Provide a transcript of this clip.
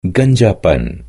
Ganjapan